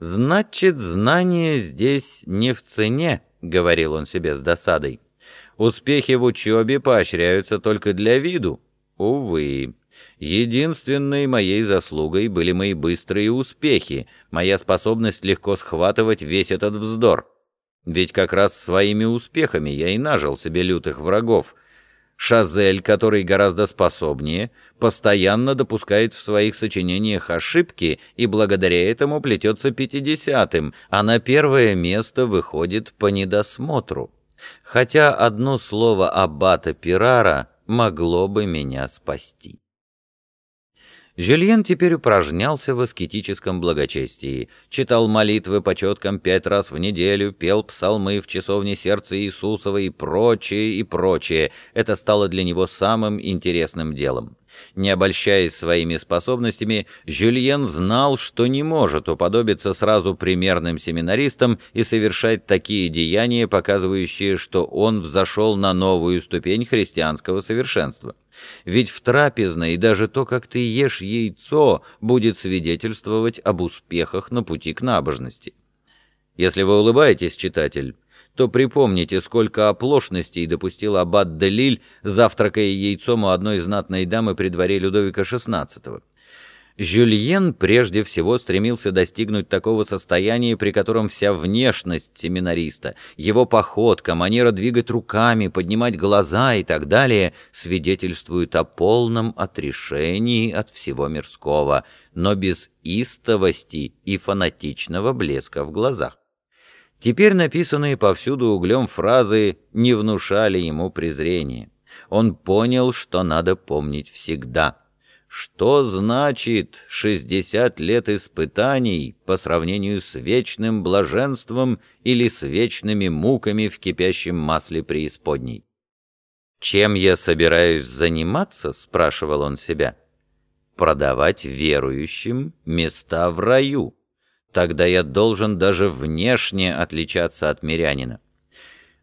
«Значит, знание здесь не в цене», — говорил он себе с досадой. «Успехи в учебе поощряются только для виду. Увы, единственной моей заслугой были мои быстрые успехи, моя способность легко схватывать весь этот вздор. Ведь как раз своими успехами я и нажил себе лютых врагов. Шазель, который гораздо способнее, постоянно допускает в своих сочинениях ошибки и благодаря этому плетется пятидесятым, а на первое место выходит по недосмотру. Хотя одно слово аббата Пирара могло бы меня спасти. Жюльен теперь упражнялся в аскетическом благочестии, читал молитвы по четкам пять раз в неделю, пел псалмы в часовне сердца Иисусова и прочее, и прочее. Это стало для него самым интересным делом. Не обольщаясь своими способностями, Жюльен знал, что не может уподобиться сразу примерным семинаристам и совершать такие деяния, показывающие, что он взошел на новую ступень христианского совершенства. Ведь в трапезной даже то, как ты ешь яйцо, будет свидетельствовать об успехах на пути к набожности. Если вы улыбаетесь, читатель, то припомните, сколько оплошностей допустил аббат де Лиль, завтракая яйцом у одной знатной дамы при дворе Людовика XVI. Жюльен прежде всего стремился достигнуть такого состояния, при котором вся внешность семинариста, его походка, манера двигать руками, поднимать глаза и так далее свидетельствуют о полном отрешении от всего мирского, но без истовости и фанатичного блеска в глазах. Теперь написанные повсюду углем фразы не внушали ему презрения. Он понял, что надо помнить всегда — что значит 60 лет испытаний по сравнению с вечным блаженством или с вечными муками в кипящем масле преисподней? «Чем я собираюсь заниматься?» — спрашивал он себя. «Продавать верующим места в раю. Тогда я должен даже внешне отличаться от мирянина».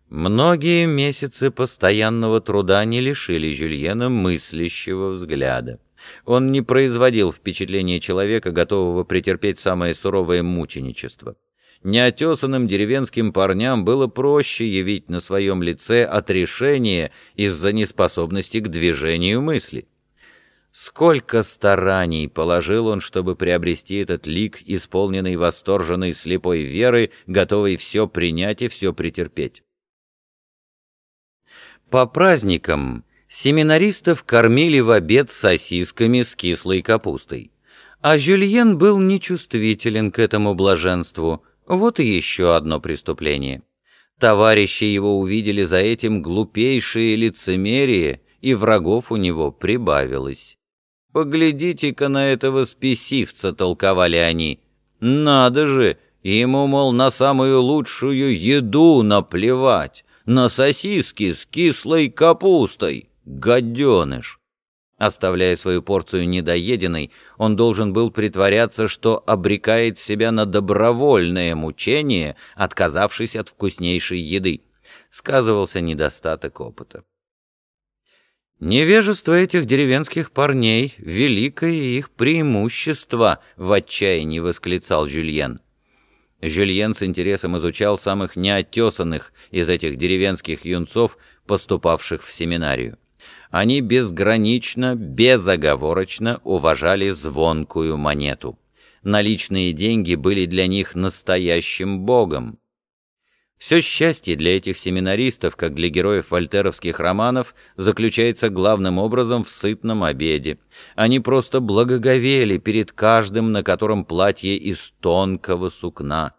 Многие месяцы постоянного труда не лишили Жюльена мыслящего взгляда. Он не производил впечатления человека, готового претерпеть самое суровое мученичество. Неотесанным деревенским парням было проще явить на своем лице отрешение из-за неспособности к движению мысли. Сколько стараний положил он, чтобы приобрести этот лик, исполненный восторженной слепой веры, готовый все принять и все претерпеть. По праздникам Семинаристов кормили в обед сосисками с кислой капустой. А Жюльен был нечувствителен к этому блаженству. Вот и еще одно преступление. Товарищи его увидели за этим глупейшие лицемерие, и врагов у него прибавилось. «Поглядите-ка на этого спесивца», — толковали они. «Надо же, ему, мол, на самую лучшую еду наплевать, на сосиски с кислой капустой». Гаденыш! Оставляя свою порцию недоеденной, он должен был притворяться, что обрекает себя на добровольное мучение, отказавшись от вкуснейшей еды. Сказывался недостаток опыта. Невежество этих деревенских парней — великое их преимущество, — в отчаянии восклицал Жюльен. Жюльен с интересом изучал самых неотесанных из этих деревенских юнцов, поступавших в семинарию они безгранично, безоговорочно уважали звонкую монету. Наличные деньги были для них настоящим богом. Все счастье для этих семинаристов, как для героев вольтеровских романов, заключается главным образом в сытном обеде. Они просто благоговели перед каждым, на котором платье из тонкого сукна.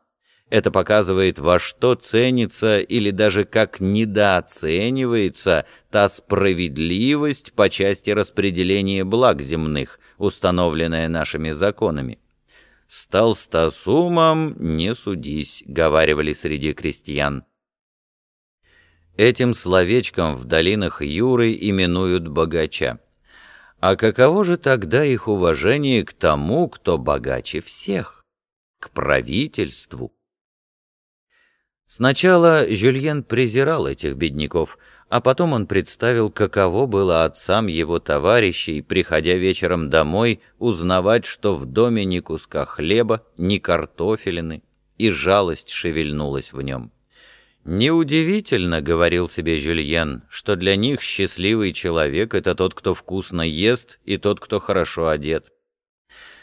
Это показывает, во что ценится или даже как недооценивается та справедливость по части распределения благ земных, установленная нашими законами. «С толстосумом не судись», — говаривали среди крестьян. Этим словечком в долинах Юры именуют богача. А каково же тогда их уважение к тому, кто богаче всех? К правительству? Сначала Жюльен презирал этих бедняков, а потом он представил, каково было отцам его товарищей, приходя вечером домой, узнавать, что в доме ни куска хлеба, ни картофелины, и жалость шевельнулась в нем. «Неудивительно, — говорил себе Жюльен, — что для них счастливый человек — это тот, кто вкусно ест, и тот, кто хорошо одет.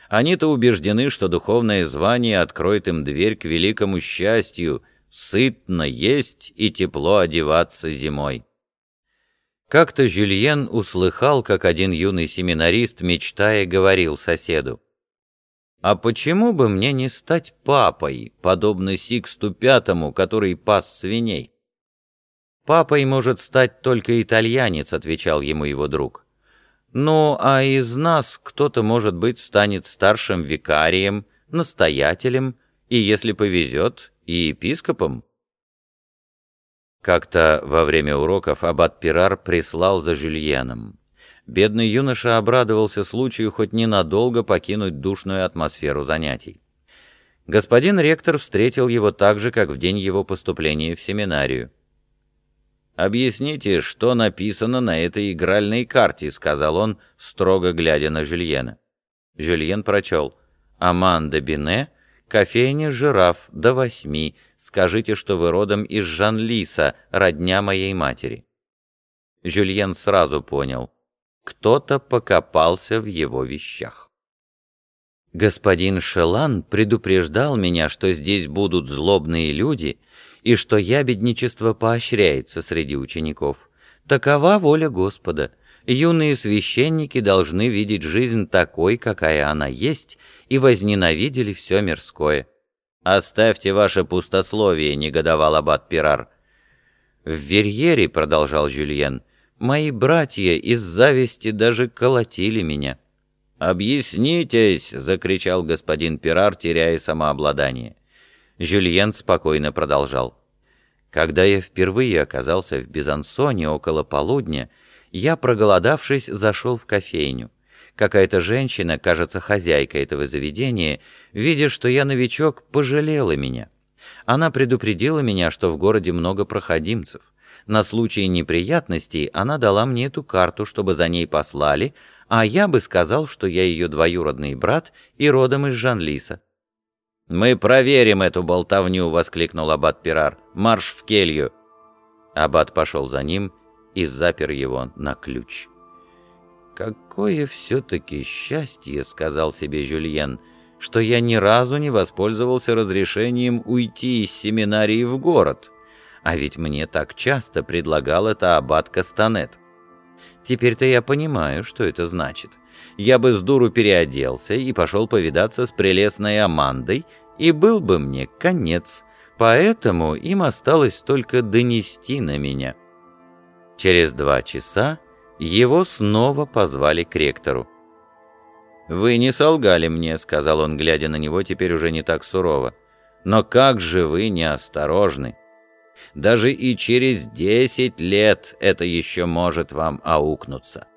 Они-то убеждены, что духовное звание откроет им дверь к великому счастью, сытно есть и тепло одеваться зимой. Как-то Жюльен услыхал, как один юный семинарист, мечтая, говорил соседу, «А почему бы мне не стать папой, подобно Сиксту Пятому, который пас свиней?» «Папой может стать только итальянец», — отвечал ему его друг. «Ну, а из нас кто-то, может быть, станет старшим викарием, настоятелем и, если повезет, и епископом». Как-то во время уроков аббат Пирар прислал за Жюльеном. Бедный юноша обрадовался случаю хоть ненадолго покинуть душную атмосферу занятий. Господин ректор встретил его так же, как в день его поступления в семинарию. «Объясните, что написано на этой игральной карте», — сказал он, строго глядя на Жюльена. Жюльен прочел «Аманда Бине, кофейня «Жираф» до восьми, Скажите, что вы родом из Жан-Лиса, родня моей матери». Жюльен сразу понял. Кто-то покопался в его вещах. Господин Шелан предупреждал меня, что здесь будут злобные люди и что ябедничество поощряется среди учеников. Такова воля Господа. Юные священники должны видеть жизнь такой, какая она есть, и возненавидели все мирское. «Оставьте ваше пустословие», — негодовал аббат Пирар. «В Верьере», — продолжал Жюльен, — «мои братья из зависти даже колотили меня». «Объяснитесь!» — закричал господин Пирар, теряя самообладание. Жюльен спокойно продолжал. «Когда я впервые оказался в Безансоне около полудня, я, проголодавшись, зашел в кофейню. Какая-то женщина, кажется, хозяйка этого заведения, видя, что я новичок, пожалела меня. Она предупредила меня, что в городе много проходимцев. На случай неприятностей она дала мне эту карту, чтобы за ней послали, а я бы сказал, что я ее двоюродный брат и родом из Жанлиса. «Мы проверим эту болтовню!» — воскликнул аббат Пирар. «Марш в келью!» Аббат пошел за ним и запер его на ключ. «Какое все-таки счастье!» — сказал себе Жюльен — что я ни разу не воспользовался разрешением уйти из семинарии в город, а ведь мне так часто предлагал это аббат Кастанет. Теперь-то я понимаю, что это значит. Я бы с дуру переоделся и пошел повидаться с прелестной Амандой, и был бы мне конец, поэтому им осталось только донести на меня. Через два часа его снова позвали к ректору. «Вы не солгали мне», — сказал он, глядя на него теперь уже не так сурово. «Но как же вы неосторожны! Даже и через десять лет это еще может вам аукнуться».